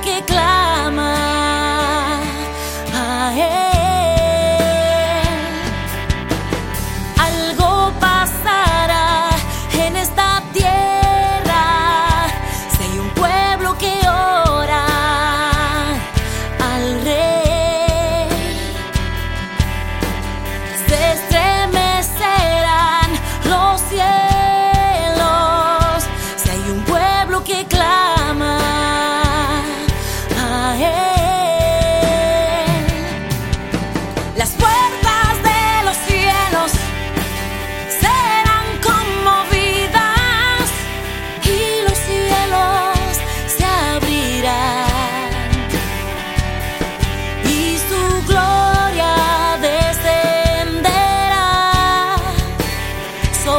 que claro.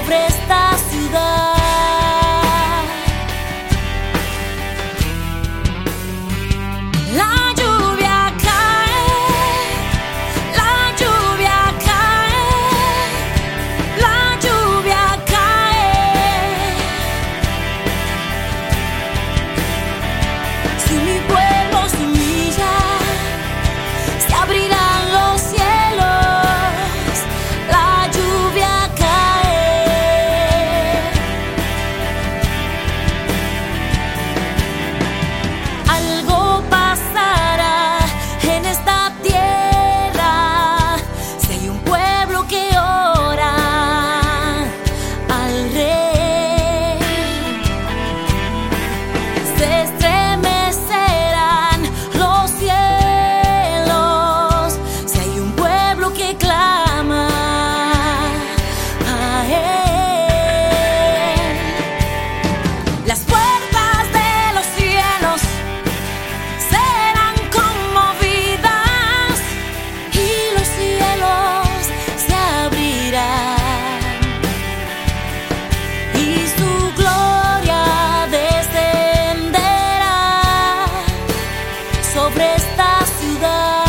prestar. siempre esta ciudad.